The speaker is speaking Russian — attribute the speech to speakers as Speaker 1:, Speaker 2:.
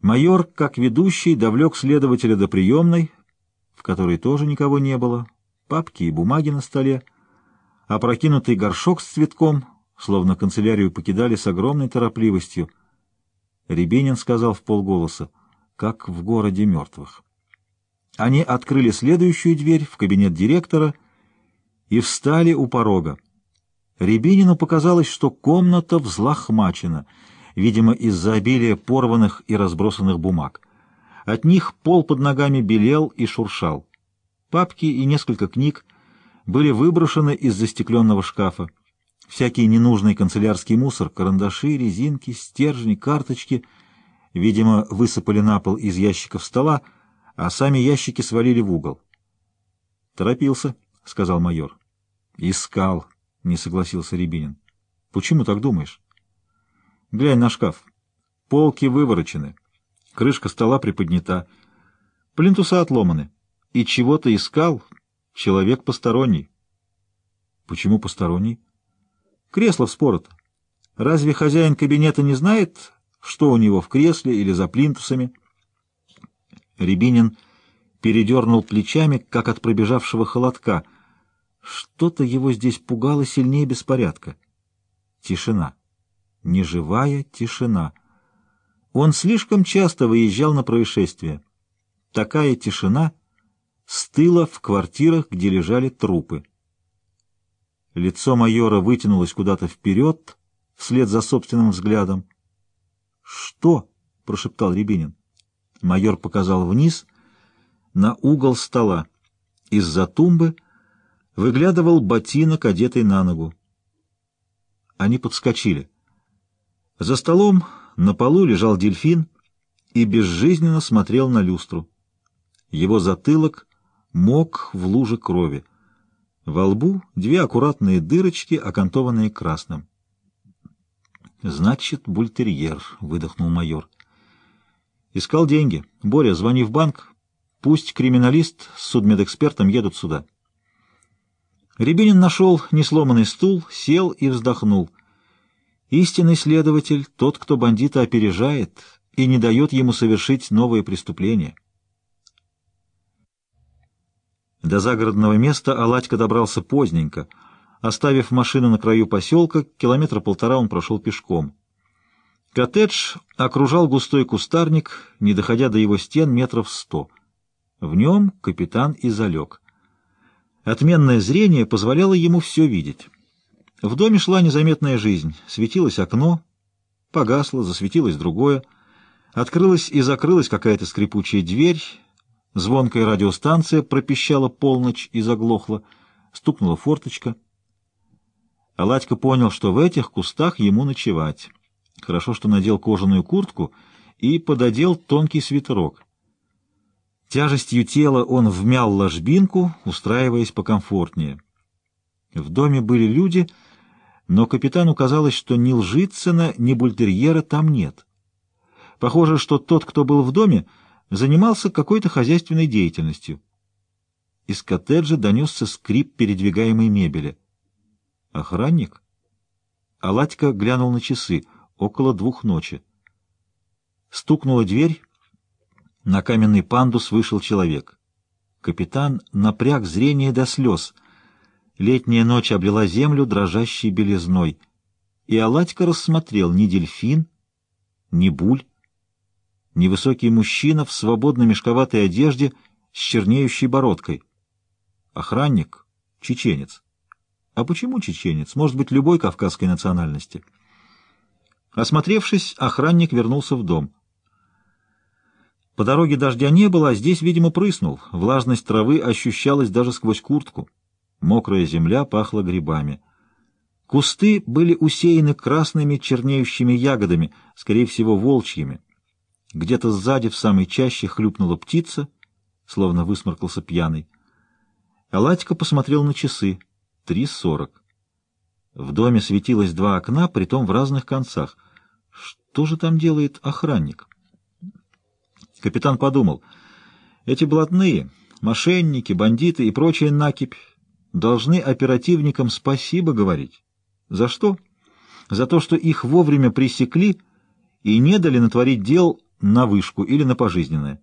Speaker 1: Майор, как ведущий, довлек следователя до приемной, в которой тоже никого не было, папки и бумаги на столе, опрокинутый горшок с цветком, словно канцелярию покидали с огромной торопливостью. Рябинин сказал в полголоса, как в городе мертвых. Они открыли следующую дверь в кабинет директора и встали у порога. Рябинину показалось, что комната взлохмачена, видимо, из-за обилия порванных и разбросанных бумаг. От них пол под ногами белел и шуршал. Папки и несколько книг были выброшены из застекленного шкафа. Всякий ненужный канцелярский мусор, карандаши, резинки, стержни, карточки, видимо, высыпали на пол из ящиков стола, а сами ящики свалили в угол. «Торопился», — сказал майор. «Искал», — не согласился Рябинин. «Почему так думаешь?» «Глянь на шкаф. Полки выворочены, крышка стола приподнята, плинтуса отломаны. И чего-то искал человек посторонний». «Почему посторонний?» «Кресло вспорото. Разве хозяин кабинета не знает, что у него в кресле или за плинтусами?» Рябинин передернул плечами, как от пробежавшего холодка. Что-то его здесь пугало сильнее беспорядка. Тишина. Неживая тишина. Он слишком часто выезжал на происшествия. Такая тишина стыла в квартирах, где лежали трупы. Лицо майора вытянулось куда-то вперед, вслед за собственным взглядом. «Что?» — прошептал Рябинин. Майор показал вниз на угол стола. Из-за тумбы выглядывал ботинок, одетый на ногу. Они подскочили. За столом на полу лежал дельфин и безжизненно смотрел на люстру. Его затылок мок в луже крови. Во лбу две аккуратные дырочки, окантованные красным. «Значит, бультерьер», — выдохнул майор. Искал деньги. Боря, звони в банк. Пусть криминалист с судмедэкспертом едут сюда. Рябинин нашел несломанный стул, сел и вздохнул. Истинный следователь — тот, кто бандита опережает и не дает ему совершить новые преступления. До загородного места Аладька добрался поздненько. Оставив машину на краю поселка, километра полтора он прошел пешком. Коттедж окружал густой кустарник, не доходя до его стен метров сто. В нем капитан и залег. Отменное зрение позволяло ему все видеть. В доме шла незаметная жизнь. Светилось окно, погасло, засветилось другое. Открылась и закрылась какая-то скрипучая дверь. Звонкая радиостанция пропищала полночь и заглохла. Стукнула форточка. Аладька понял, что в этих кустах ему ночевать. Хорошо, что надел кожаную куртку и пододел тонкий свитерок. Тяжестью тела он вмял ложбинку, устраиваясь покомфортнее. В доме были люди, но капитану казалось, что ни Лжицына, ни Бультерьера там нет. Похоже, что тот, кто был в доме, занимался какой-то хозяйственной деятельностью. Из коттеджа донесся скрип передвигаемой мебели. «Охранник?» Аладька глянул на часы — около двух ночи. Стукнула дверь, на каменный пандус вышел человек. Капитан напряг зрение до слез. Летняя ночь облила землю дрожащей белизной, и Аладька рассмотрел ни дельфин, ни буль, ни высокий мужчина в свободно мешковатой одежде с чернеющей бородкой. Охранник, чеченец. А почему чеченец? Может быть, любой кавказской национальности. Осмотревшись, охранник вернулся в дом. По дороге дождя не было, а здесь, видимо, прыснул. Влажность травы ощущалась даже сквозь куртку. Мокрая земля пахла грибами. Кусты были усеяны красными чернеющими ягодами, скорее всего, волчьими. Где-то сзади в самой чаще хлюпнула птица, словно высморкался пьяный. Аладька посмотрел на часы. Три сорок. В доме светилось два окна, притом в разных концах — что же там делает охранник? Капитан подумал, эти блатные, мошенники, бандиты и прочая накипь должны оперативникам спасибо говорить. За что? За то, что их вовремя пресекли и не дали натворить дел на вышку или на пожизненное.